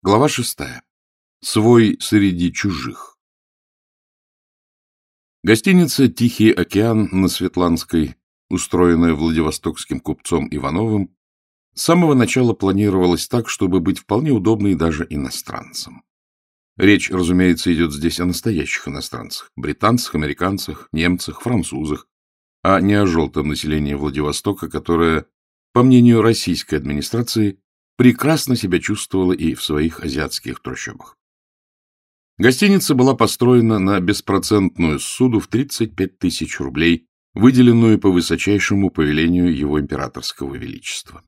Глава шестая. Свой среди чужих. Гостиница «Тихий океан» на Светланской, устроенная Владивостокским купцом Ивановым, с самого начала планировалась так, чтобы быть вполне удобной даже иностранцам. Речь, разумеется, идет здесь о настоящих иностранцах – британцах, американцах, немцах, французах, а не о желтом населении Владивостока, которое, по мнению российской администрации, прекрасно себя чувствовала и в своих азиатских трущобах. Гостиница была построена на беспроцентную суду в 35 тысяч рублей, выделенную по высочайшему повелению его императорского величества.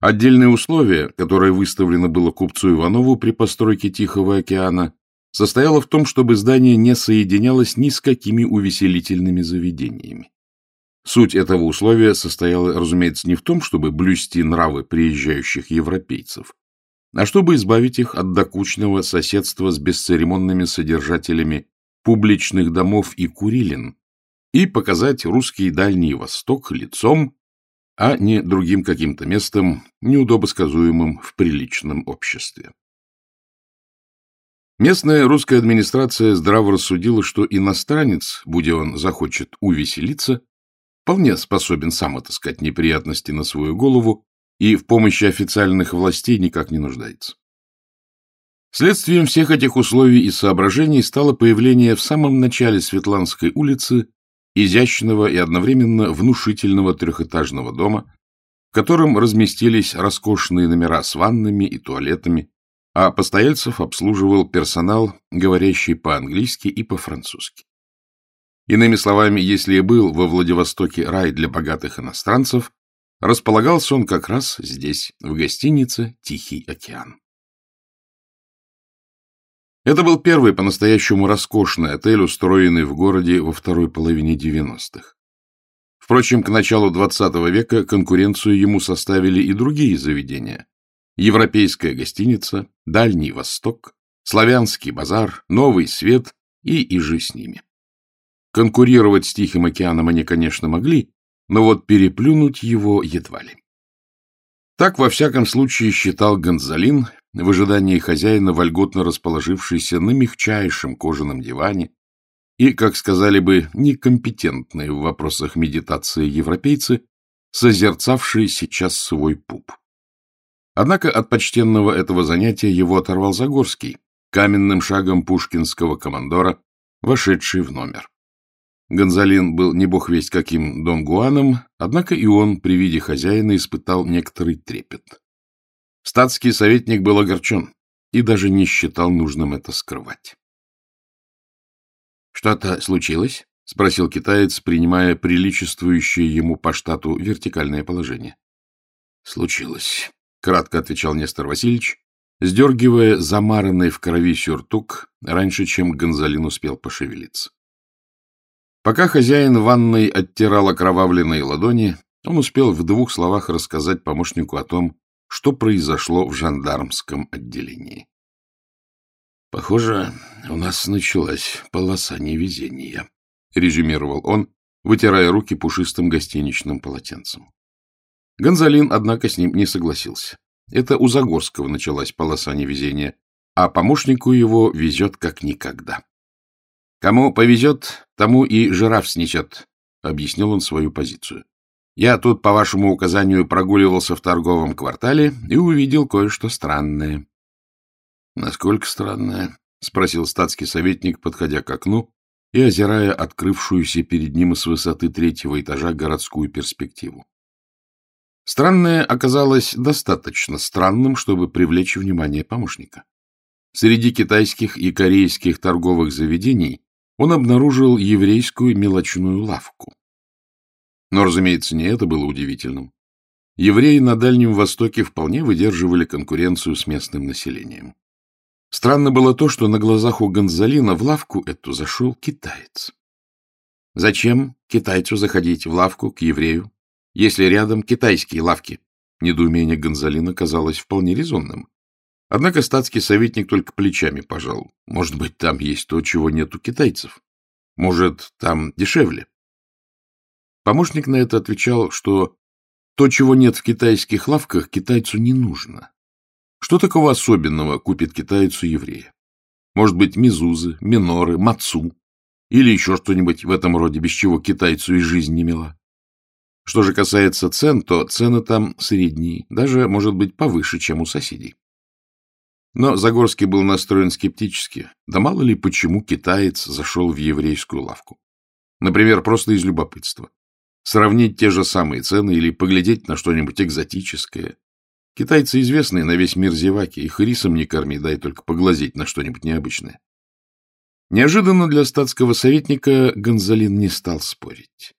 Отдельное условие, которое выставлено было купцу Иванову при постройке Тихого океана, состояло в том, чтобы здание не соединялось ни с какими увеселительными заведениями. Суть этого условия состояла, разумеется, не в том, чтобы блюсти нравы приезжающих европейцев, а чтобы избавить их от докучного соседства с бесцеремонными содержателями публичных домов и курилин и показать русский Дальний Восток лицом, а не другим каким-то местом, неудобосказуемым в приличном обществе. Местная русская администрация здраво рассудила, что иностранец, будь он захочет увеселиться, вполне способен сам отыскать неприятности на свою голову и в помощи официальных властей никак не нуждается. Следствием всех этих условий и соображений стало появление в самом начале Светланской улицы изящного и одновременно внушительного трехэтажного дома, в котором разместились роскошные номера с ваннами и туалетами, а постояльцев обслуживал персонал, говорящий по-английски и по-французски. Иными словами, если и был во Владивостоке рай для богатых иностранцев, Располагался он как раз здесь, в гостинице «Тихий океан». Это был первый по-настоящему роскошный отель, устроенный в городе во второй половине 90-х. Впрочем, к началу XX века конкуренцию ему составили и другие заведения. Европейская гостиница, Дальний Восток, Славянский базар, Новый Свет и иже с ними. Конкурировать с Тихим океаном они, конечно, могли, но вот переплюнуть его едва ли. Так, во всяком случае, считал Гонзалин, в ожидании хозяина, вольготно расположившийся на мягчайшем кожаном диване, и, как сказали бы, некомпетентные в вопросах медитации европейцы, созерцавшие сейчас свой пуп. Однако от почтенного этого занятия его оторвал Загорский, каменным шагом пушкинского командора, вошедший в номер. Гонзалин был не бог весть каким Дон Гуаном, однако и он при виде хозяина испытал некоторый трепет. Статский советник был огорчен и даже не считал нужным это скрывать. — Что-то случилось? — спросил китаец, принимая приличествующее ему по штату вертикальное положение. — Случилось, — кратко отвечал Нестор Васильевич, сдергивая замаранный в крови сюртук раньше, чем Гонзалин успел пошевелиться. Пока хозяин ванной оттирал окровавленные ладони, он успел в двух словах рассказать помощнику о том, что произошло в жандармском отделении. — Похоже, у нас началась полоса невезения, — резюмировал он, вытирая руки пушистым гостиничным полотенцем. Гонзалин, однако, с ним не согласился. Это у Загорского началась полоса невезения, а помощнику его везет как никогда. Кому повезет, тому и жираф снесет, — объяснил он свою позицию. Я тут, по вашему указанию, прогуливался в торговом квартале и увидел кое-что странное. — Насколько странное? — спросил статский советник, подходя к окну и озирая открывшуюся перед ним с высоты третьего этажа городскую перспективу. Странное оказалось достаточно странным, чтобы привлечь внимание помощника. Среди китайских и корейских торговых заведений он обнаружил еврейскую мелочную лавку. Но, разумеется, не это было удивительным. Евреи на Дальнем Востоке вполне выдерживали конкуренцию с местным населением. Странно было то, что на глазах у Гонзалина в лавку эту зашел китаец. Зачем китайцу заходить в лавку к еврею, если рядом китайские лавки? Недоумение Гонзалина казалось вполне резонным. Однако статский советник только плечами пожал. Может быть, там есть то, чего нет у китайцев. Может, там дешевле. Помощник на это отвечал, что то, чего нет в китайских лавках, китайцу не нужно. Что такого особенного купит китайцу еврея? Может быть, мизузы, миноры, мацу или еще что-нибудь в этом роде, без чего китайцу и жизнь не мила. Что же касается цен, то цены там средние, даже, может быть, повыше, чем у соседей. Но Загорский был настроен скептически. Да мало ли, почему китаец зашел в еврейскую лавку. Например, просто из любопытства. Сравнить те же самые цены или поглядеть на что-нибудь экзотическое. Китайцы известные на весь мир зеваки, их рисом не корми, дай только поглазеть на что-нибудь необычное. Неожиданно для статского советника Гонзалин не стал спорить.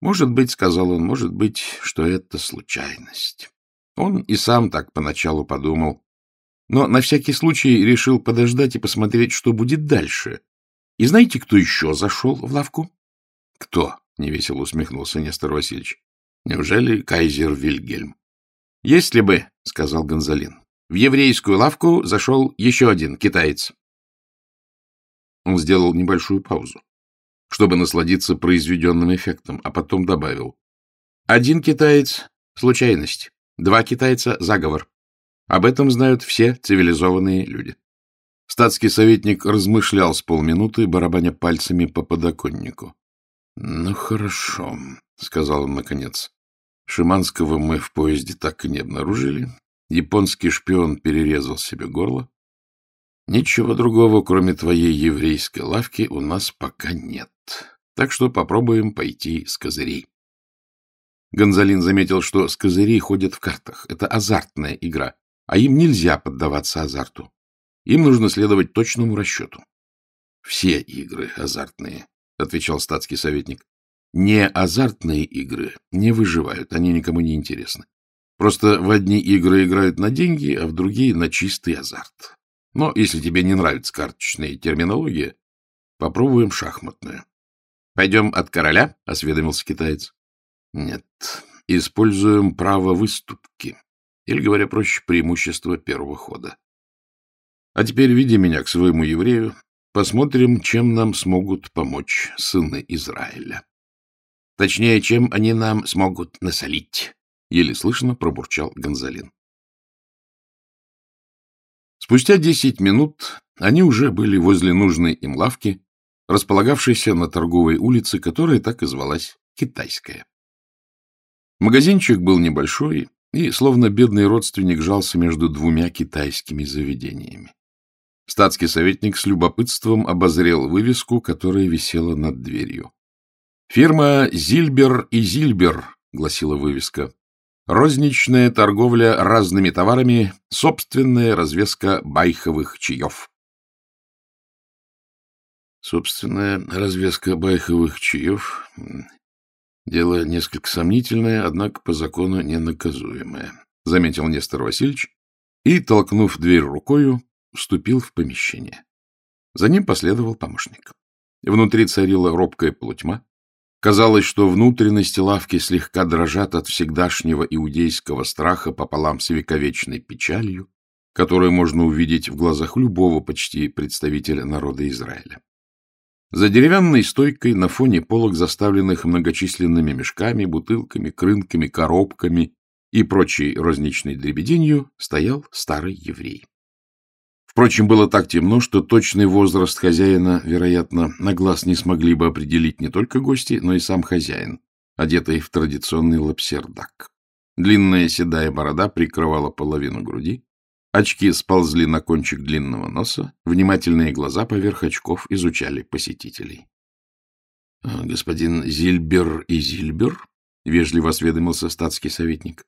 Может быть, сказал он, может быть, что это случайность. Он и сам так поначалу подумал, но на всякий случай решил подождать и посмотреть, что будет дальше. И знаете, кто еще зашел в лавку? — Кто? — невесело усмехнулся Нестор Васильевич. — Неужели кайзер Вильгельм? — Если бы, — сказал Гонзалин, — в еврейскую лавку зашел еще один китаец. Он сделал небольшую паузу, чтобы насладиться произведенным эффектом, а потом добавил. Один китаец — случайность, два китайца — заговор. Об этом знают все цивилизованные люди. Статский советник размышлял с полминуты, барабаня пальцами по подоконнику. — Ну, хорошо, — сказал он наконец. Шиманского мы в поезде так и не обнаружили. Японский шпион перерезал себе горло. Ничего другого, кроме твоей еврейской лавки, у нас пока нет. Так что попробуем пойти с козырей. Гонзалин заметил, что с козырей ходят в картах. Это азартная игра, а им нельзя поддаваться азарту. Им нужно следовать точному расчету. — Все игры азартные, — отвечал статский советник. — Не азартные игры не выживают, они никому не интересны. Просто в одни игры играют на деньги, а в другие — на чистый азарт. Но если тебе не нравится карточная терминология, попробуем шахматную. — Пойдем от короля? — осведомился китаец. — Нет, используем право выступки. Или, говоря проще, преимущество первого хода. А теперь веди меня к своему еврею, посмотрим, чем нам смогут помочь сыны Израиля. Точнее, чем они нам смогут насолить, — еле слышно пробурчал Гонзалин. Спустя десять минут они уже были возле нужной им лавки, располагавшейся на торговой улице, которая так и звалась Китайская. Магазинчик был небольшой, и, словно бедный родственник, жался между двумя китайскими заведениями. Статский советник с любопытством обозрел вывеску, которая висела над дверью. «Фирма Зильбер и Зильбер», — гласила вывеска, Розничная торговля разными товарами, собственная развеска байховых чаев. Собственная развеска байховых чаев — дело несколько сомнительное, однако по закону ненаказуемое, — заметил Нестор Васильевич и, толкнув дверь рукою, вступил в помещение. За ним последовал помощник. Внутри царила робкая полутьма, Казалось, что внутренности лавки слегка дрожат от всегдашнего иудейского страха пополам с вековечной печалью, которую можно увидеть в глазах любого почти представителя народа Израиля. За деревянной стойкой на фоне полок, заставленных многочисленными мешками, бутылками, крынками, коробками и прочей розничной дребеденью, стоял старый еврей. Впрочем, было так темно, что точный возраст хозяина, вероятно, на глаз не смогли бы определить не только гости, но и сам хозяин, одетый в традиционный лапсердак. Длинная седая борода прикрывала половину груди, очки сползли на кончик длинного носа, внимательные глаза поверх очков изучали посетителей. — Господин Зильбер и Зильбер? — вежливо осведомился статский советник.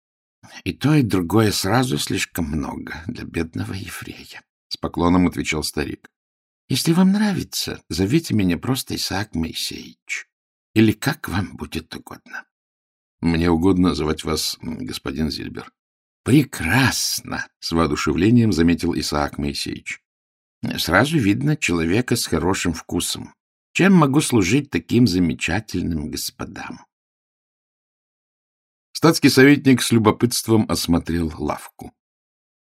— И то, и другое сразу слишком много для бедного еврея, — с поклоном отвечал старик. — Если вам нравится, зовите меня просто Исаак Моисеевич. Или как вам будет угодно. — Мне угодно звать вас господин Зильбер. — Прекрасно! — с воодушевлением заметил Исаак Моисеевич. — Сразу видно человека с хорошим вкусом. Чем могу служить таким замечательным господам? Статский советник с любопытством осмотрел лавку.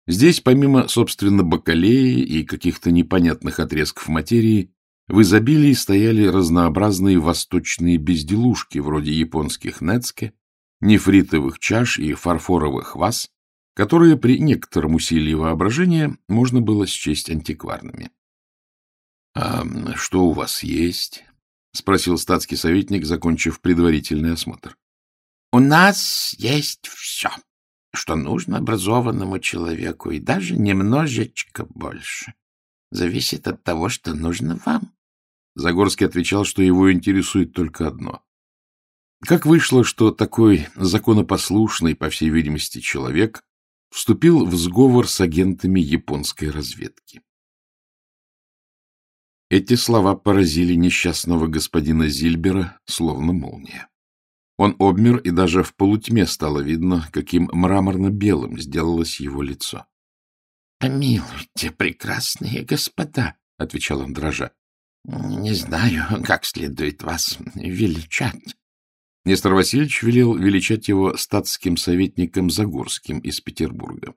Здесь, помимо, собственно, бакалеи и каких-то непонятных отрезков материи, в изобилии стояли разнообразные восточные безделушки, вроде японских нецке, нефритовых чаш и фарфоровых ваз, которые при некотором усилии воображения можно было счесть антикварными. — А что у вас есть? — спросил статский советник, закончив предварительный осмотр. — У нас есть все, что нужно образованному человеку, и даже немножечко больше. Зависит от того, что нужно вам. Загорский отвечал, что его интересует только одно. Как вышло, что такой законопослушный, по всей видимости, человек вступил в сговор с агентами японской разведки. Эти слова поразили несчастного господина Зильбера, словно молния. Он обмер, и даже в полутьме стало видно, каким мраморно-белым сделалось его лицо. — Помилуйте, прекрасные господа, — отвечал он дрожа. — Не знаю, как следует вас величать. Нестор Васильевич велел величать его статским советником Загорским из Петербурга.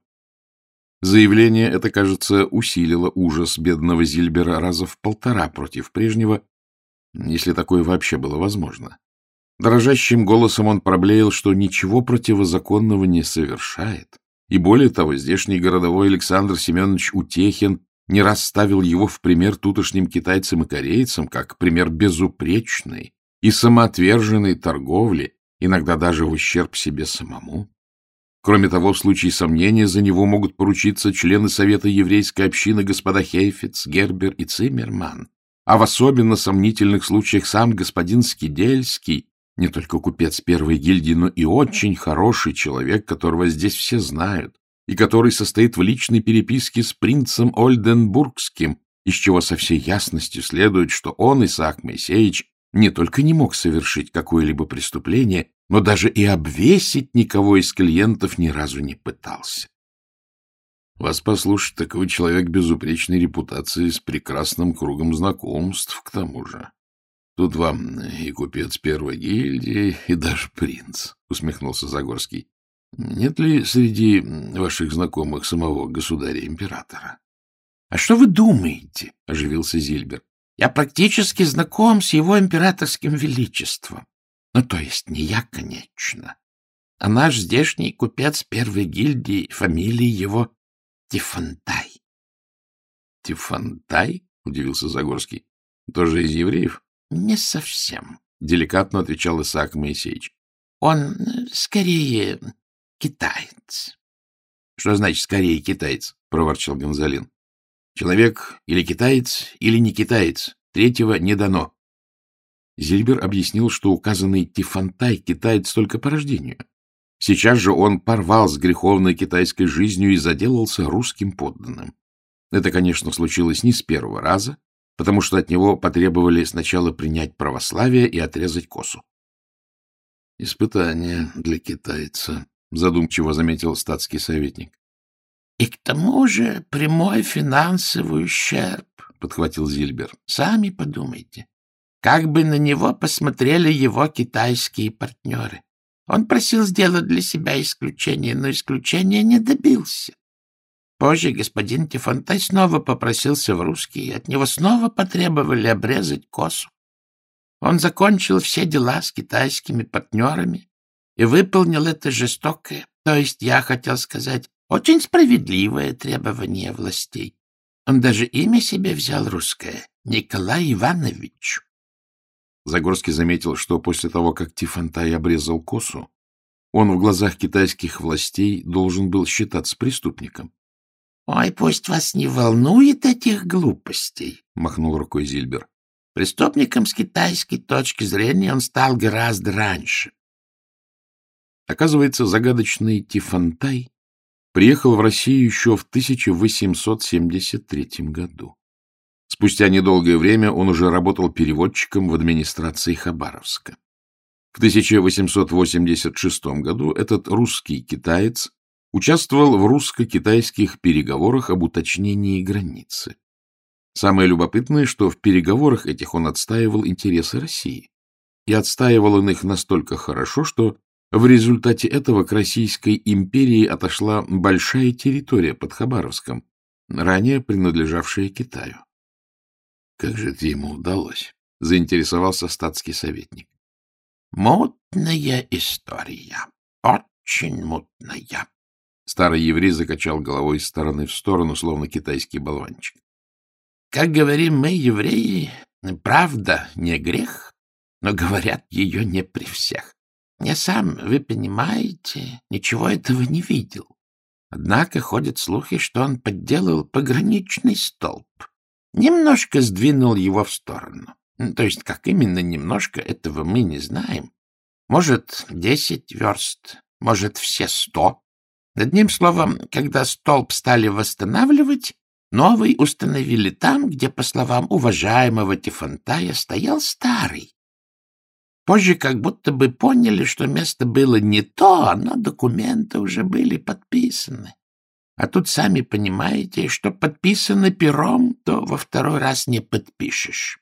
Заявление это, кажется, усилило ужас бедного Зильбера раза в полтора против прежнего, если такое вообще было возможно. Дрожащим голосом он проблеял, что ничего противозаконного не совершает, и более того, здешний городовой Александр Семенович Утехин не расставил его в пример тутошним китайцам и корейцам, как пример безупречный, и самоотверженной торговли, иногда даже в ущерб себе самому. Кроме того, в случае сомнения за него могут поручиться члены Совета еврейской общины господа Хейфиц, Гербер и Циммерман, а в особенно сомнительных случаях сам господин Скидельский, не только купец первой гильдии, но и очень хороший человек, которого здесь все знают, и который состоит в личной переписке с принцем Ольденбургским, из чего со всей ясностью следует, что он, Исаак Моисеевич, не только не мог совершить какое-либо преступление, но даже и обвесить никого из клиентов ни разу не пытался. Вас послушать, такой человек безупречной репутации с прекрасным кругом знакомств, к тому же. Тут вам и купец первой гильдии, и даже принц, — усмехнулся Загорский. Нет ли среди ваших знакомых самого государя-императора? — А что вы думаете? — оживился Зильбер. Я практически знаком с его императорским величеством. Ну, то есть не я, конечно, а наш здешний купец первой гильдии, фамилии его Тифантай. — Тифантай? — удивился Загорский. — Тоже из евреев? — Не совсем, — деликатно отвечал Исаак Моисеевич. — Он скорее китаец. — Что значит «скорее китаец»? — проворчал Гонзалин. Человек или китаец, или не китаец. Третьего не дано. Зильбер объяснил, что указанный Тифантай китаец только по рождению. Сейчас же он порвал с греховной китайской жизнью и заделался русским подданным. Это, конечно, случилось не с первого раза, потому что от него потребовали сначала принять православие и отрезать косу. «Испытание для китайца», — задумчиво заметил статский советник. И к тому же прямой финансовый ущерб, — подхватил Зильбер. — Сами подумайте. Как бы на него посмотрели его китайские партнеры. Он просил сделать для себя исключение, но исключения не добился. Позже господин Тифонтай снова попросился в русский, от него снова потребовали обрезать косу. Он закончил все дела с китайскими партнерами и выполнил это жестокое, то есть, я хотел сказать, очень справедливое требование властей. Он даже имя себе взял русское — Николай Иванович. Загорский заметил, что после того, как Тифантай обрезал косу, он в глазах китайских властей должен был считаться преступником. — Ой, пусть вас не волнует этих глупостей, — махнул рукой Зильбер. — Преступником с китайской точки зрения он стал гораздо раньше. Оказывается, загадочный Тифантай приехал в Россию еще в 1873 году. Спустя недолгое время он уже работал переводчиком в администрации Хабаровска. В 1886 году этот русский китаец участвовал в русско-китайских переговорах об уточнении границы. Самое любопытное, что в переговорах этих он отстаивал интересы России. И отстаивал он их настолько хорошо, что в результате этого к Российской империи отошла большая территория под Хабаровском, ранее принадлежавшая Китаю. — Как же это ему удалось? — заинтересовался статский советник. — Мутная история, очень мутная, — Старый еврей закачал головой из стороны в сторону, словно китайский болванчик. — Как говорим мы, евреи, правда не грех, но говорят ее не при всех. Я сам, вы понимаете, ничего этого не видел. Однако ходят слухи, что он подделал пограничный столб. Немножко сдвинул его в сторону. То есть, как именно немножко, этого мы не знаем. Может, десять верст, может, все сто. Одним словом, когда столб стали восстанавливать, новый установили там, где, по словам уважаемого Тифонтая, стоял старый. Позже как будто бы поняли, что место было не то, но документы уже были подписаны. А тут сами понимаете, что подписано пером, то во второй раз не подпишешь.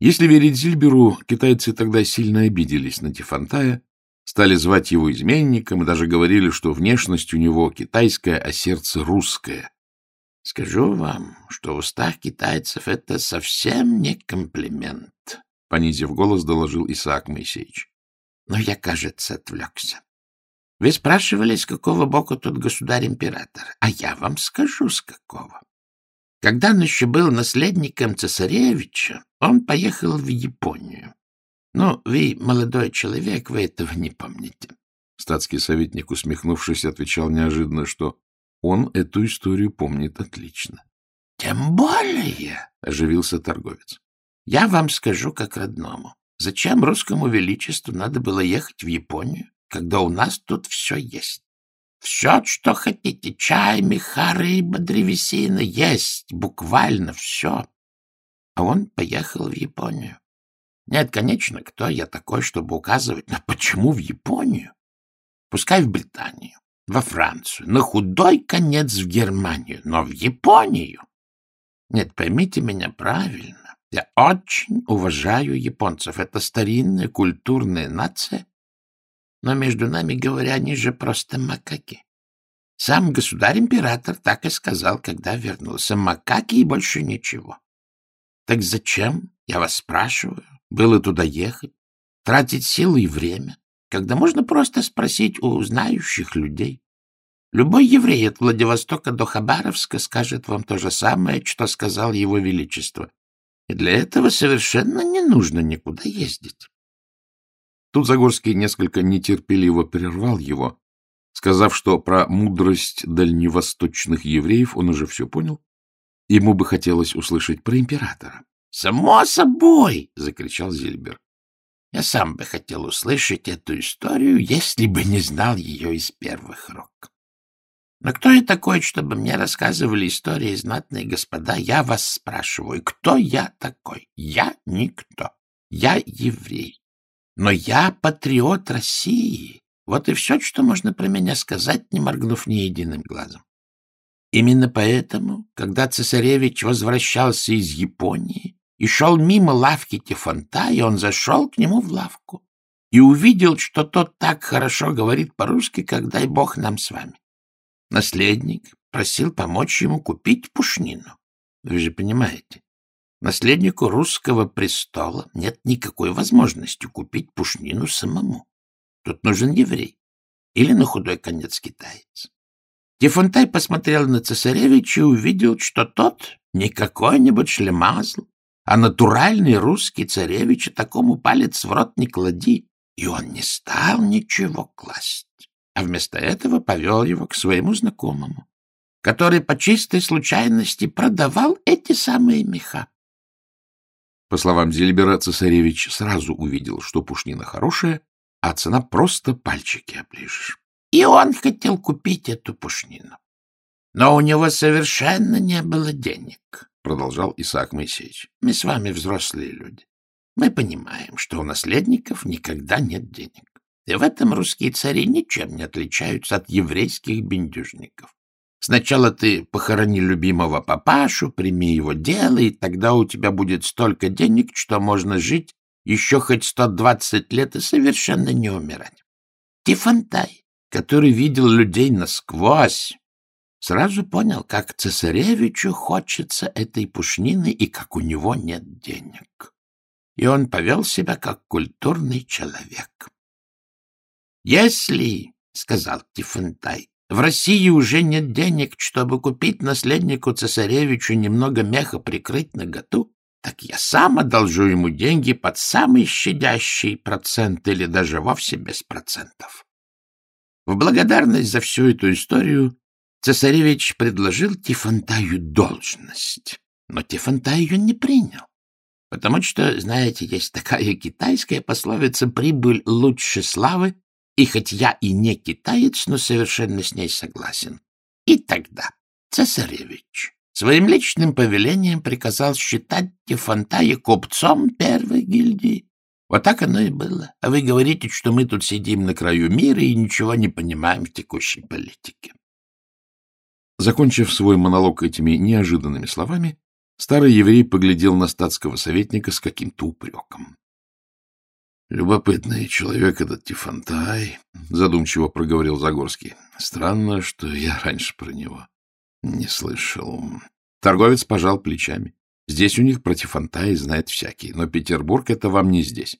Если верить Зильберу, китайцы тогда сильно обиделись на Тифонтая, Стали звать его изменником и даже говорили, что внешность у него китайская, а сердце русское. Скажу вам, что в устах китайцев это совсем не комплимент, — понизив голос, доложил Исаак Моисеевич. Но я, кажется, отвлекся. Вы спрашивали, с какого боку тут государь-император, а я вам скажу, с какого. Когда он еще был наследником цесаревича, он поехал в Японию. Ну, вы, молодой человек, вы этого не помните. Статский советник, усмехнувшись, отвечал неожиданно, что он эту историю помнит отлично. — Тем более, — оживился торговец, — я вам скажу как родному. Зачем русскому величеству надо было ехать в Японию, когда у нас тут все есть? Все, что хотите, чай, меха, рыба, древесина, есть, буквально все. А он поехал в Японию. Нет, конечно, кто я такой, чтобы указывать, но почему в Японию? Пускай в Британию, во Францию, на худой конец в Германию, но в Японию. Нет, поймите меня правильно. Я очень уважаю японцев. Это старинная культурная нация. Но между нами говоря, они же просто макаки. Сам государь-император так и сказал, когда вернулся. Макаки и больше ничего. Так зачем, я вас спрашиваю, было туда ехать, тратить силы и время, когда можно просто спросить у знающих людей. Любой еврей от Владивостока до Хабаровска скажет вам то же самое, что сказал его величество. И для этого совершенно не нужно никуда ездить. Тут Загорский несколько нетерпеливо прервал его, сказав, что про мудрость дальневосточных евреев он уже все понял. Ему бы хотелось услышать про императора. Само собой, — закричал Зильбер. Я сам бы хотел услышать эту историю, если бы не знал ее из первых рук. Но кто я такой, чтобы мне рассказывали истории знатные господа? Я вас спрашиваю, кто я такой? Я никто. Я еврей. Но я патриот России. Вот и все, что можно про меня сказать, не моргнув ни единым глазом. Именно поэтому, когда цесаревич возвращался из Японии, и шел мимо лавки Тифонта, и он зашел к нему в лавку и увидел, что тот так хорошо говорит по-русски, как дай бог нам с вами. Наследник просил помочь ему купить пушнину. Вы же понимаете, наследнику русского престола нет никакой возможности купить пушнину самому. Тут нужен еврей или на худой конец китаец. Тифонтай посмотрел на цесаревича и увидел, что тот не какой-нибудь шлемазл, а натуральный русский царевич такому палец в рот не клади, и он не стал ничего класть, а вместо этого повел его к своему знакомому, который по чистой случайности продавал эти самые меха. По словам Зильбера, цесаревич сразу увидел, что пушнина хорошая, а цена просто пальчики оближешь. И он хотел купить эту пушнину. Но у него совершенно не было денег. — продолжал Исаак Моисеевич, — мы с вами взрослые люди. Мы понимаем, что у наследников никогда нет денег. И в этом русские цари ничем не отличаются от еврейских бендюжников. Сначала ты похорони любимого папашу, прими его дело, и тогда у тебя будет столько денег, что можно жить еще хоть сто двадцать лет и совершенно не умирать. Тифонтай, который видел людей насквозь, сразу понял, как цесаревичу хочется этой пушнины и как у него нет денег. И он повел себя как культурный человек. Если — сказал Тифонтай, — в России уже нет денег, чтобы купить наследнику цесаревичу немного меха прикрыть наготу, так я сам одолжу ему деньги под самый щадящий процент или даже вовсе без процентов. В благодарность за всю эту историю цесаревич предложил Тифонтаю должность, но Тифонтай ее не принял. Потому что, знаете, есть такая китайская пословица «прибыль лучше славы», и хоть я и не китаец, но совершенно с ней согласен. И тогда цесаревич своим личным повелением приказал считать Тифонтая купцом первой гильдии. Вот так оно и было. А вы говорите, что мы тут сидим на краю мира и ничего не понимаем в текущей политике. Закончив свой монолог этими неожиданными словами, старый еврей поглядел на статского советника с каким-то упреком. — Любопытный человек этот Тифонтай, — задумчиво проговорил Загорский. — Странно, что я раньше про него не слышал. Торговец пожал плечами. Здесь у них про Тифонтай знает всякий, но Петербург — это вам не здесь.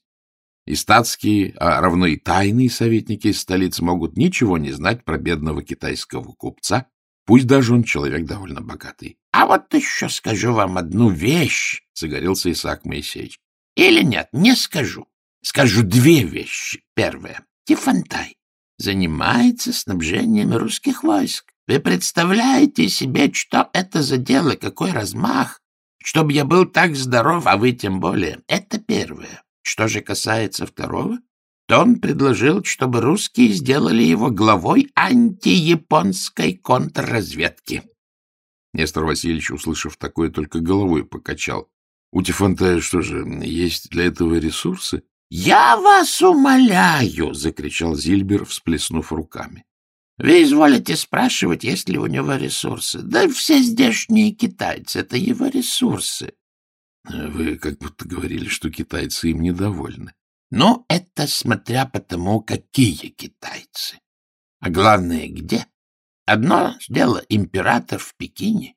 И статские, а равно и тайные советники из столицы могут ничего не знать про бедного китайского купца, пусть даже он человек довольно богатый. — А вот еще скажу вам одну вещь, — загорелся Исаак Моисеевич. — Или нет, не скажу. Скажу две вещи. Первое. Тифонтай занимается снабжением русских войск. Вы представляете себе, что это за дело, какой размах? Чтобы я был так здоров, а вы тем более. Это первое. Что же касается второго, то он предложил, чтобы русские сделали его главой антияпонской контрразведки. Нестор Васильевич, услышав такое, только головой покачал. У Тифонтая что же, есть для этого ресурсы? — Я вас умоляю! — закричал Зильбер, всплеснув руками. — Вы изволите спрашивать, есть ли у него ресурсы. Да все здешние китайцы — это его ресурсы. Вы как будто говорили, что китайцы им недовольны. Ну, это смотря по тому, какие китайцы. А главное, где. Одно дело император в Пекине,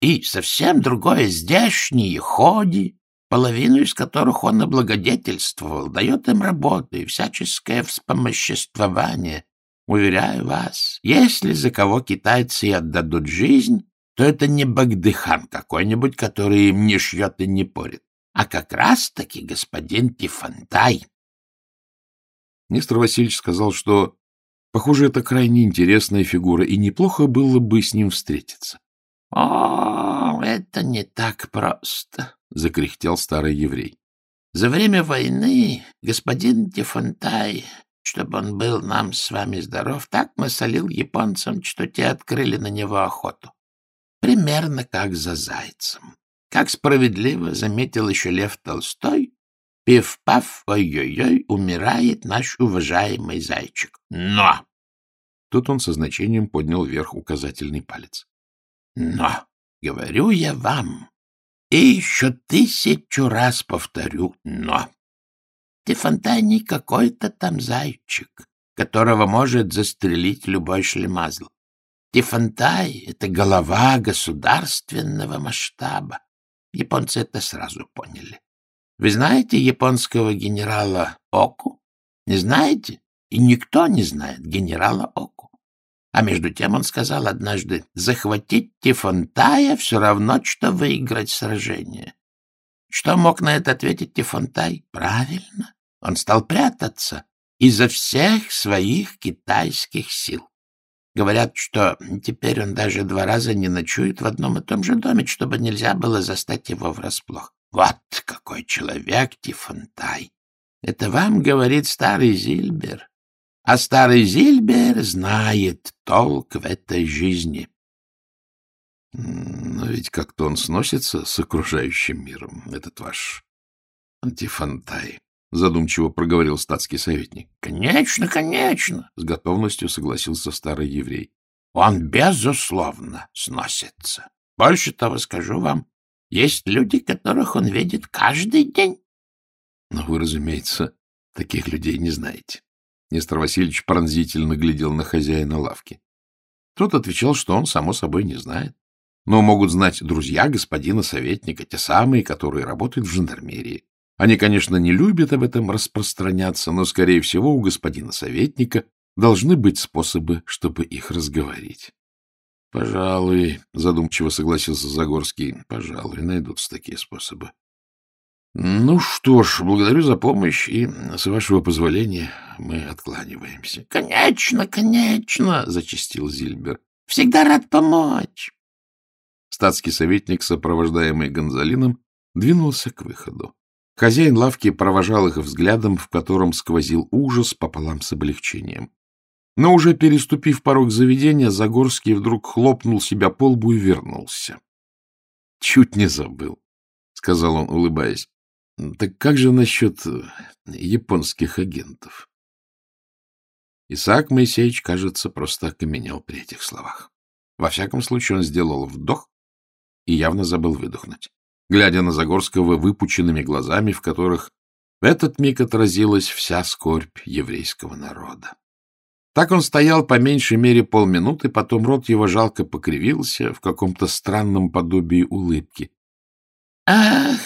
и совсем другое здешние ходи, половину из которых он облагодетельствовал, дает им работу и всяческое вспомоществование. Уверяю вас, если за кого китайцы отдадут жизнь, то это не Багдыхан какой-нибудь, который им не шьет и не порит, а как раз-таки господин Тифантай. Нестор Васильевич сказал, что, похоже, это крайне интересная фигура, и неплохо было бы с ним встретиться. — О, это не так просто, — закряхтел старый еврей. — За время войны господин Тифантай, чтобы он был нам с вами здоров, так насолил японцам, что те открыли на него охоту примерно как за зайцем. Как справедливо заметил еще Лев Толстой, пив-паф, ой-ой-ой, умирает наш уважаемый зайчик. Но! Тут он со значением поднял вверх указательный палец. Но, говорю я вам, и еще тысячу раз повторю «но». Тефонтай не какой-то там зайчик, которого может застрелить любой шлемазл. Тифантай — это голова государственного масштаба. Японцы это сразу поняли. Вы знаете японского генерала Оку? Не знаете? И никто не знает генерала Оку. А между тем он сказал однажды, захватить Тифонтая все равно, что выиграть сражение. Что мог на это ответить Тифонтай? Правильно, он стал прятаться изо всех своих китайских сил. Говорят, что теперь он даже два раза не ночует в одном и том же доме, чтобы нельзя было застать его врасплох. Вот какой человек Тифонтай! Это вам говорит старый Зильбер. А старый Зильбер знает толк в этой жизни. Но ведь как-то он сносится с окружающим миром, этот ваш Тифонтай задумчиво проговорил статский советник. — Конечно, конечно, — с готовностью согласился старый еврей. — Он, безусловно, сносится. Больше того скажу вам, есть люди, которых он видит каждый день. — Но вы, разумеется, таких людей не знаете. Нестор Васильевич пронзительно глядел на хозяина лавки. Тот отвечал, что он, само собой, не знает. Но могут знать друзья господина советника, те самые, которые работают в жандармерии. Они, конечно, не любят об этом распространяться, но, скорее всего, у господина советника должны быть способы, чтобы их разговорить. — Пожалуй, — задумчиво согласился Загорский, — пожалуй, найдутся такие способы. — Ну что ж, благодарю за помощь, и, с вашего позволения, мы откланиваемся. — Конечно, конечно, — зачастил Зильбер. — Всегда рад помочь. Статский советник, сопровождаемый Гонзалином, двинулся к выходу. Хозяин лавки провожал их взглядом, в котором сквозил ужас пополам с облегчением. Но уже переступив порог заведения, Загорский вдруг хлопнул себя по лбу и вернулся. — Чуть не забыл, — сказал он, улыбаясь. — Так как же насчет э, японских агентов? Исаак Моисеевич, кажется, просто окаменел при этих словах. Во всяком случае, он сделал вдох и явно забыл выдохнуть, глядя на Загорского выпученными глазами, в которых в этот миг отразилась вся скорбь еврейского народа. Так он стоял по меньшей мере полминуты, потом рот его жалко покривился в каком-то странном подобии улыбки. — Ах,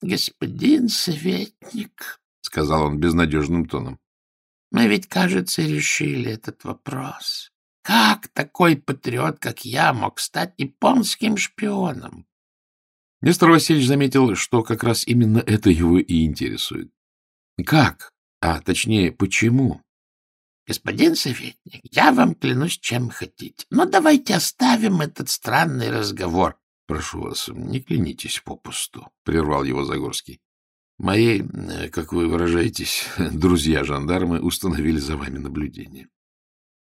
господин советник, — сказал он безнадежным тоном, — мы ведь, кажется, решили этот вопрос. Как такой патриот, как я, мог стать японским шпионом? Нестор Васильевич заметил, что как раз именно это его и интересует. Как? А точнее, почему? Господин советник, я вам клянусь, чем хотите. Но давайте оставим этот странный разговор. Прошу вас, не клянитесь попусту, — прервал его Загорский. Мои, э, как вы выражаетесь, друзья-жандармы установили за вами наблюдение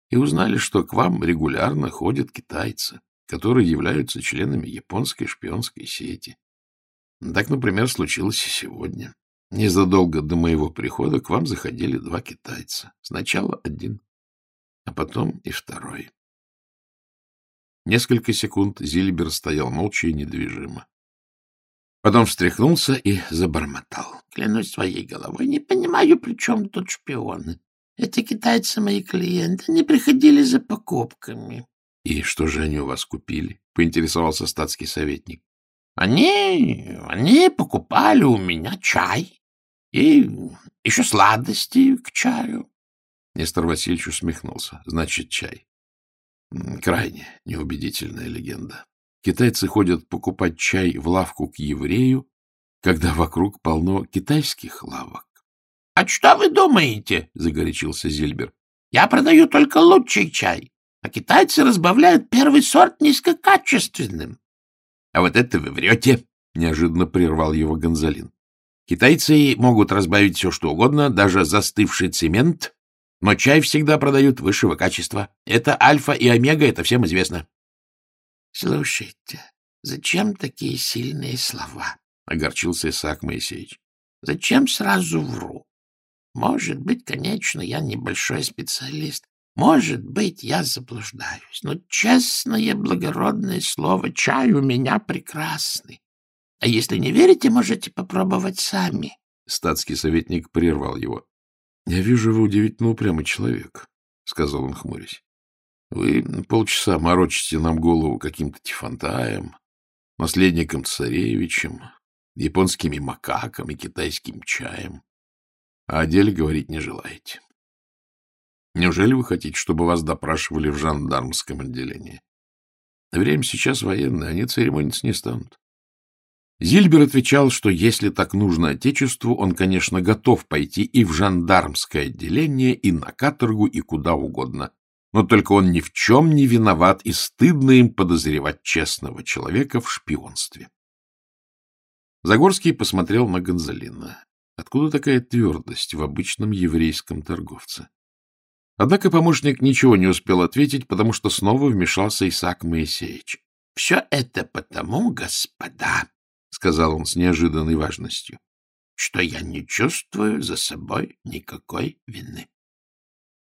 и узнали, что к вам регулярно ходят китайцы, которые являются членами японской шпионской сети. Так, например, случилось и сегодня. Незадолго до моего прихода к вам заходили два китайца. Сначала один, а потом и второй. Несколько секунд Зильбер стоял молча и недвижимо. Потом встряхнулся и забормотал. — Клянусь своей головой, не понимаю, при чем тут шпионы. Эти китайцы мои клиенты, они приходили за покупками. — И что же они у вас купили? — поинтересовался статский советник. — Они... они покупали у меня чай и еще сладости к чаю. Нестор Васильевич усмехнулся. — Значит, чай. Крайне неубедительная легенда. Китайцы ходят покупать чай в лавку к еврею, когда вокруг полно китайских лавок. — А что вы думаете? — загорячился Зильбер. — Я продаю только лучший чай, а китайцы разбавляют первый сорт низкокачественным. — А вот это вы врете! — неожиданно прервал его Гонзалин. — Китайцы могут разбавить все, что угодно, даже застывший цемент, но чай всегда продают высшего качества. Это альфа и омега, это всем известно. — Слушайте, зачем такие сильные слова? — огорчился Исаак Моисеевич. — Зачем сразу вру? Может быть, конечно, я небольшой специалист. Может быть, я заблуждаюсь. Но честное, благородное слово, чай у меня прекрасный. А если не верите, можете попробовать сами. Статский советник прервал его. — Я вижу, вы удивительно упрямый человек, — сказал он, хмурясь. — Вы полчаса морочите нам голову каким-то Тифантаем, наследником царевичем, японскими и китайским чаем а о деле говорить не желаете. Неужели вы хотите, чтобы вас допрашивали в жандармском отделении? Время сейчас военное, они церемониться не станут. Зильбер отвечал, что если так нужно Отечеству, он, конечно, готов пойти и в жандармское отделение, и на каторгу, и куда угодно. Но только он ни в чем не виноват, и стыдно им подозревать честного человека в шпионстве. Загорский посмотрел на Гонзалина. Откуда такая твердость в обычном еврейском торговце? Однако помощник ничего не успел ответить, потому что снова вмешался Исаак Моисеевич. — Все это потому, господа, — сказал он с неожиданной важностью, — что я не чувствую за собой никакой вины.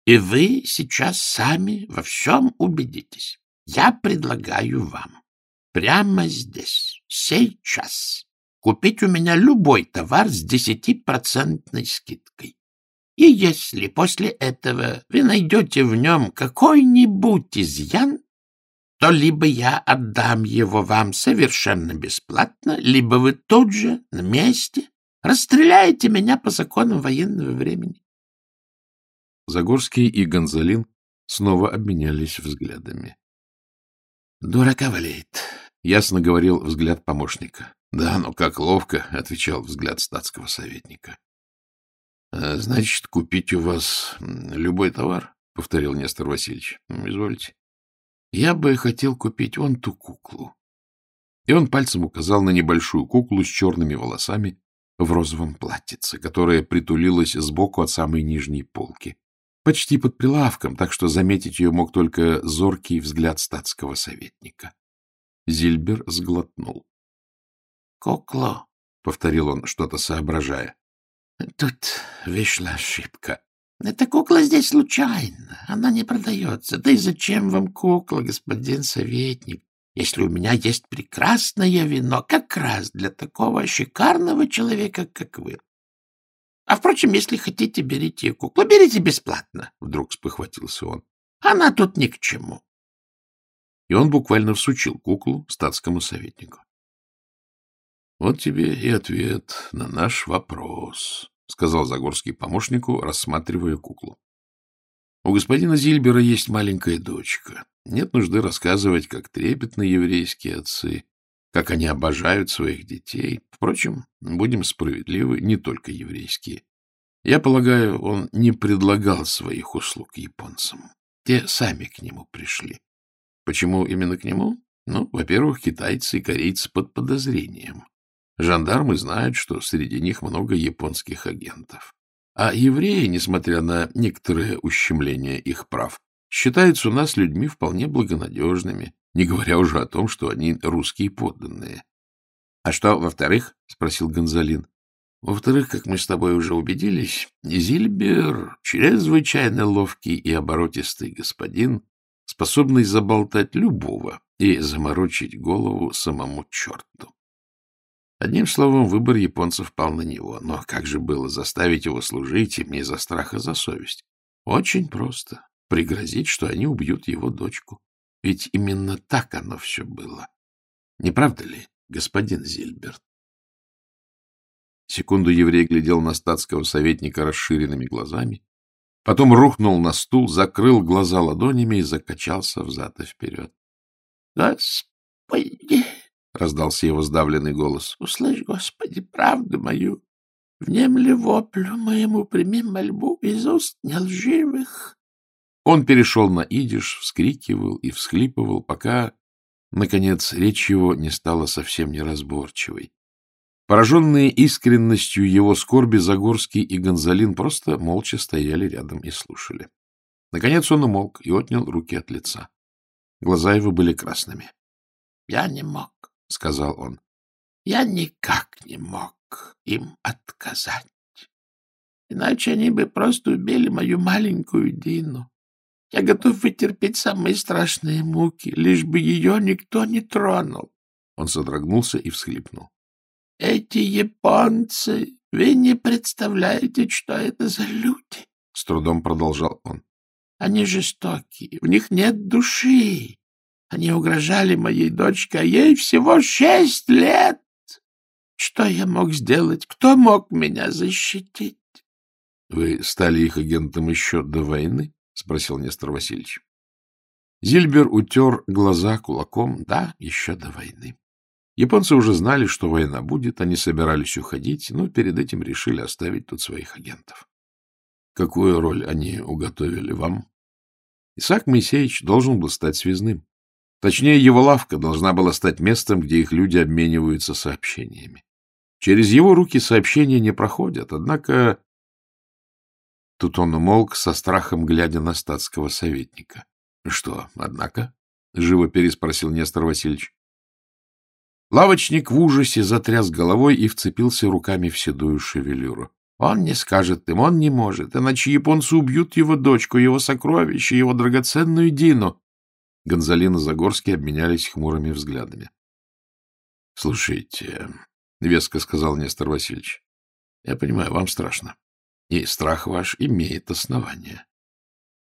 И вы сейчас сами во всем убедитесь. Я предлагаю вам прямо здесь, сейчас, купить у меня любой товар с десятипроцентной скидкой. И если после этого вы найдете в нем какой-нибудь изъян, то либо я отдам его вам совершенно бесплатно, либо вы тут же, на месте, расстреляете меня по законам военного времени. Загорский и Гонзалин снова обменялись взглядами. — Дурака валеет, — ясно говорил взгляд помощника. — Да, но как ловко, — отвечал взгляд статского советника. — Значит, купить у вас любой товар? — повторил Нестор Васильевич. — Извольте. — Я бы хотел купить вон ту куклу. И он пальцем указал на небольшую куклу с черными волосами в розовом платьице, которая притулилась сбоку от самой нижней полки, почти под прилавком, так что заметить ее мог только зоркий взгляд статского советника. Зильбер сглотнул. — Куклу, — повторил он, что-то соображая. — Тут вышла ошибка. Эта кукла здесь случайно, она не продается. Да и зачем вам кукла, господин советник? если у меня есть прекрасное вино как раз для такого шикарного человека, как вы. А, впрочем, если хотите, берите куклу. Берите бесплатно, — вдруг спохватился он. Она тут ни к чему. И он буквально всучил куклу статскому советнику. — Вот тебе и ответ на наш вопрос, — сказал Загорский помощнику, рассматривая куклу. У господина Зильбера есть маленькая дочка. Нет нужды рассказывать, как трепетны еврейские отцы, как они обожают своих детей. Впрочем, будем справедливы, не только еврейские. Я полагаю, он не предлагал своих услуг японцам. Те сами к нему пришли. Почему именно к нему? Ну, во-первых, китайцы и корейцы под подозрением. Жандармы знают, что среди них много японских агентов. А евреи, несмотря на некоторое ущемление их прав, считаются у нас людьми вполне благонадежными, не говоря уже о том, что они русские подданные. — А что, во-вторых? — спросил Гонзалин. — Во-вторых, как мы с тобой уже убедились, Зильбер — чрезвычайно ловкий и оборотистый господин, способный заболтать любого и заморочить голову самому черту. Одним словом, выбор японцев пал на него. Но как же было заставить его служить им не за страха, за совесть? Очень просто. Пригрозить, что они убьют его дочку. Ведь именно так оно все было. Не правда ли, господин Зильберт? Секунду еврей глядел на статского советника расширенными глазами, потом рухнул на стул, закрыл глаза ладонями и закачался взад и вперед. — Господи! — раздался его сдавленный голос. — Услышь, Господи, правду мою. Внемли воплю моему, прими мольбу из уст нелживых. Он перешел на идиш, вскрикивал и всхлипывал, пока, наконец, речь его не стала совсем неразборчивой. Пораженные искренностью его скорби Загорский и Гонзалин просто молча стояли рядом и слушали. Наконец он умолк и отнял руки от лица. Глаза его были красными. — Я не мог, — сказал он. — Я никак не мог им отказать. Иначе они бы просто убили мою маленькую Дину. Я готов вытерпеть самые страшные муки, лишь бы ее никто не тронул. Он содрогнулся и всхлипнул. — Эти японцы, вы не представляете, что это за люди, — с трудом продолжал он. — Они жестокие, в них нет души. Они угрожали моей дочке, а ей всего шесть лет. Что я мог сделать? Кто мог меня защитить? — Вы стали их агентом еще до войны? — спросил Нестор Васильевич. Зильбер утер глаза кулаком. Да, еще до войны. Японцы уже знали, что война будет, они собирались уходить, но перед этим решили оставить тут своих агентов. Какую роль они уготовили вам? Исаак Моисеевич должен был стать связным. Точнее, его лавка должна была стать местом, где их люди обмениваются сообщениями. Через его руки сообщения не проходят, однако... Тут он умолк, со страхом глядя на статского советника. — Что, однако? — живо переспросил Нестор Васильевич. Лавочник в ужасе затряс головой и вцепился руками в седую шевелюру. Он не скажет им, он не может, иначе японцы убьют его дочку, его сокровище, его драгоценную Дину. Гонзалин и Загорский обменялись хмурыми взглядами. — Слушайте, — веско сказал Нестор Васильевич, — я понимаю, вам страшно, и страх ваш имеет основание.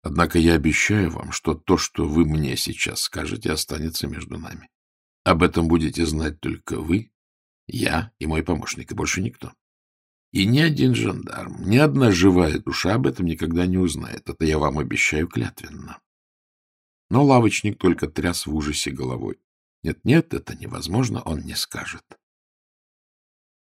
Однако я обещаю вам, что то, что вы мне сейчас скажете, останется между нами. Об этом будете знать только вы, я и мой помощник, и больше никто. И ни один жандарм, ни одна живая душа об этом никогда не узнает. Это я вам обещаю клятвенно. Но лавочник только тряс в ужасе головой. Нет-нет, это невозможно, он не скажет.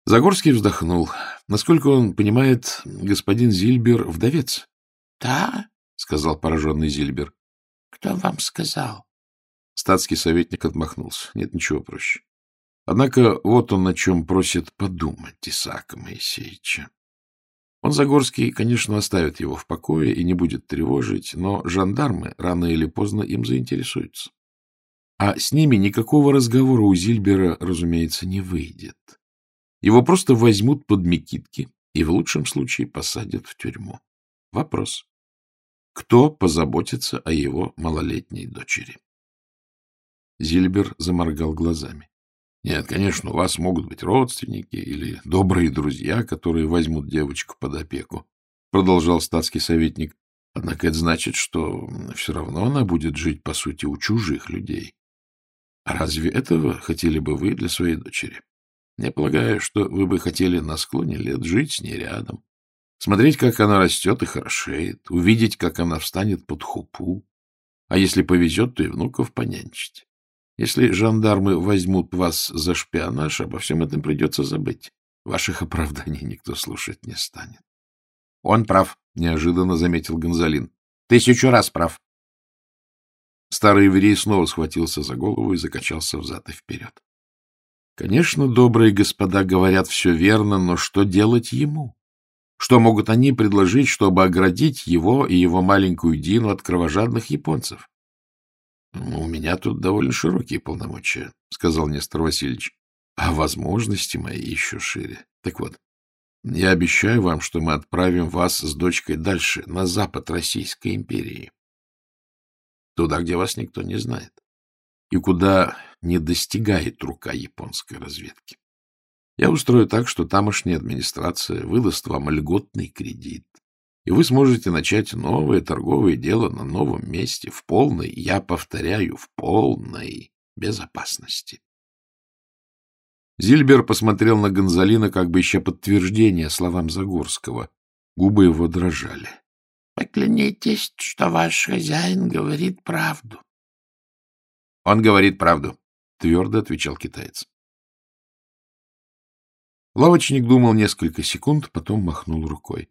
Загорский вздохнул. Насколько он понимает, господин Зильбер — вдовец. — Да, — сказал пораженный Зильбер. — Кто вам сказал? Статский советник отмахнулся. Нет ничего проще. Однако вот он на чем просит подумать Исаака Моисеевича. Он, Загорский, конечно, оставит его в покое и не будет тревожить, но жандармы рано или поздно им заинтересуются. А с ними никакого разговора у Зильбера, разумеется, не выйдет. Его просто возьмут под мекитки и в лучшем случае посадят в тюрьму. Вопрос. Кто позаботится о его малолетней дочери? Зильбер заморгал глазами. Нет, конечно, у вас могут быть родственники или добрые друзья, которые возьмут девочку под опеку, продолжал статский советник. Однако это значит, что все равно она будет жить, по сути, у чужих людей. А разве этого хотели бы вы для своей дочери? Я полагаю, что вы бы хотели на склоне лет жить с ней рядом, смотреть, как она растет и хорошеет, увидеть, как она встанет под хупу, а если повезет, то и внуков понянчить. Если жандармы возьмут вас за шпионаж, обо всем этом придется забыть. Ваших оправданий никто слушать не станет. — Он прав, — неожиданно заметил Гонзалин. — Тысячу раз прав. Старый еврей снова схватился за голову и закачался взад и вперед. Конечно, добрые господа говорят все верно, но что делать ему? Что могут они предложить, чтобы оградить его и его маленькую Дину от кровожадных японцев? У меня тут довольно широкие полномочия, — сказал Нестор Васильевич. — А возможности мои еще шире. Так вот, я обещаю вам, что мы отправим вас с дочкой дальше, на запад Российской империи. Туда, где вас никто не знает. И куда не достигает рука японской разведки. Я устрою так, что тамошняя администрация выдаст вам льготный кредит, и вы сможете начать новое торговое дело на новом месте, в полной, я повторяю, в полной безопасности. Зильбер посмотрел на Гонзалина, как бы ища подтверждение словам Загорского. Губы его дрожали. — Поклянитесь, что ваш хозяин говорит правду. — Он говорит правду, — твердо отвечал китаец. Лавочник думал несколько секунд, потом махнул рукой.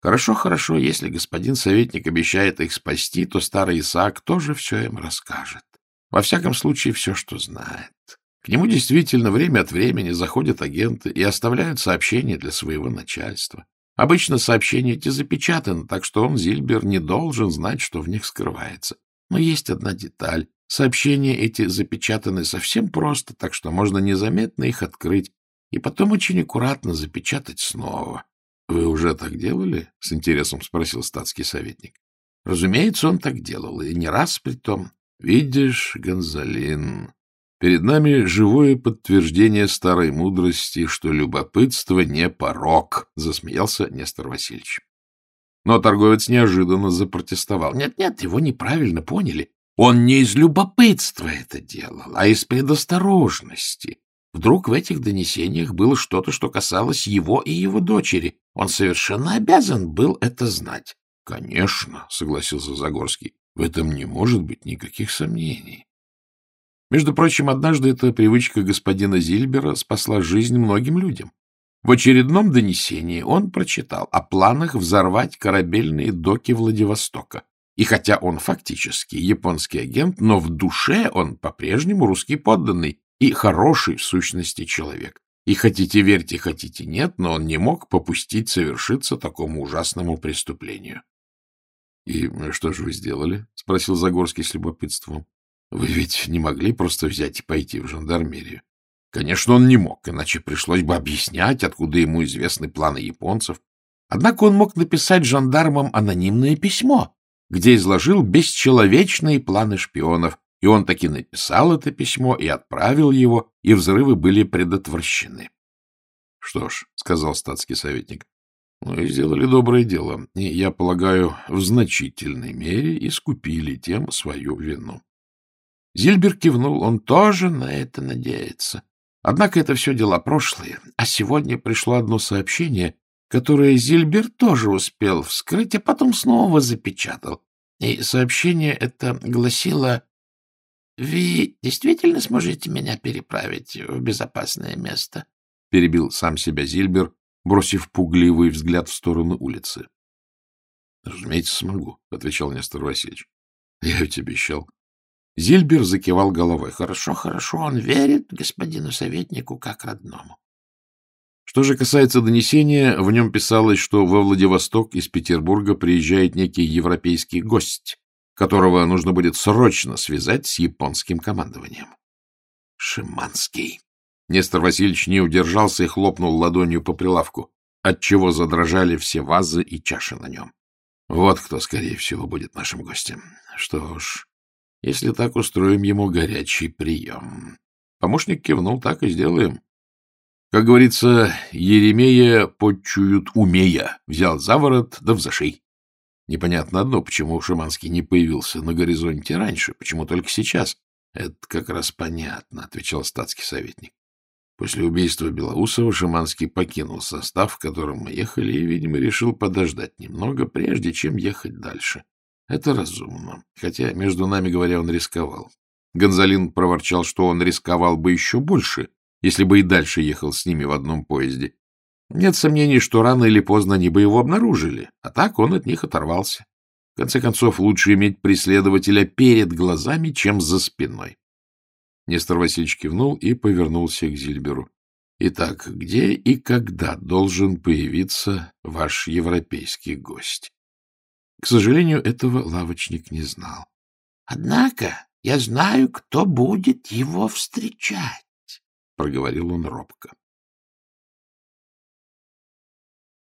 Хорошо, хорошо, если господин советник обещает их спасти, то старый Исаак тоже все им расскажет. Во всяком случае, все, что знает. К нему действительно время от времени заходят агенты и оставляют сообщения для своего начальства. Обычно сообщения эти запечатаны, так что он, Зильбер, не должен знать, что в них скрывается. Но есть одна деталь. Сообщения эти запечатаны совсем просто, так что можно незаметно их открыть и потом очень аккуратно запечатать снова. — Вы уже так делали? — с интересом спросил статский советник. — Разумеется, он так делал, и не раз при том. Видишь, Гонзалин, перед нами живое подтверждение старой мудрости, что любопытство не порок, — засмеялся Нестор Васильевич. Но торговец неожиданно запротестовал. Нет-нет, его неправильно поняли. Он не из любопытства это делал, а из предосторожности. Вдруг в этих донесениях было что-то, что касалось его и его дочери. Он совершенно обязан был это знать. — Конечно, — согласился Загорский, — в этом не может быть никаких сомнений. Между прочим, однажды эта привычка господина Зильбера спасла жизнь многим людям. В очередном донесении он прочитал о планах взорвать корабельные доки Владивостока. И хотя он фактически японский агент, но в душе он по-прежнему русский подданный, и хороший в сущности человек. И хотите верьте, хотите нет, но он не мог попустить совершиться такому ужасному преступлению. — И что же вы сделали? — спросил Загорский с любопытством. — Вы ведь не могли просто взять и пойти в жандармерию. Конечно, он не мог, иначе пришлось бы объяснять, откуда ему известны планы японцев. Однако он мог написать жандармам анонимное письмо, где изложил бесчеловечные планы шпионов, и он таки написал это письмо и отправил его, и взрывы были предотвращены. — Что ж, — сказал статский советник, — мы сделали доброе дело, и, я полагаю, в значительной мере искупили тем свою вину. Зильбер кивнул, он тоже на это надеется. Однако это все дела прошлые, а сегодня пришло одно сообщение, которое Зильбер тоже успел вскрыть, а потом снова запечатал. И сообщение это гласило «Вы действительно сможете меня переправить в безопасное место?» — перебил сам себя Зильбер, бросив пугливый взгляд в сторону улицы. — Разумеется, смогу, — отвечал Нестор Васильевич. — Я ведь обещал. Зильбер закивал головой. — Хорошо, хорошо, он верит господину советнику как родному. Что же касается донесения, в нем писалось, что во Владивосток из Петербурга приезжает некий европейский гость, которого нужно будет срочно связать с японским командованием. Шиманский. Нестор Васильевич не удержался и хлопнул ладонью по прилавку, отчего задрожали все вазы и чаши на нем. Вот кто, скорее всего, будет нашим гостем. Что ж, если так устроим ему горячий прием. Помощник кивнул, так и сделаем. Как говорится, Еремея подчуют умея, взял за ворот да в. Непонятно одно, почему Шиманский не появился на горизонте раньше, почему только сейчас. — Это как раз понятно, — отвечал статский советник. После убийства Белоусова Шиманский покинул состав, в котором мы ехали, и, видимо, решил подождать немного, прежде чем ехать дальше. Это разумно, хотя, между нами говоря, он рисковал. Гонзалин проворчал, что он рисковал бы еще больше, если бы и дальше ехал с ними в одном поезде. Нет сомнений, что рано или поздно они бы его обнаружили, а так он от них оторвался. В конце концов, лучше иметь преследователя перед глазами, чем за спиной. Нестор Васильевич кивнул и повернулся к Зильберу. — Итак, где и когда должен появиться ваш европейский гость? К сожалению, этого лавочник не знал. — Однако я знаю, кто будет его встречать, — проговорил он робко.